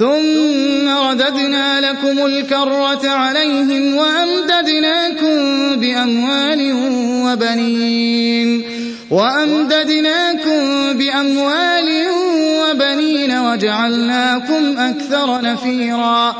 ثم رددنا لكم الكرة عليهم وأمددناكم بأموال وبنين وأمددناكم بأموال وبنين وجعلناكم أكثر نفيرا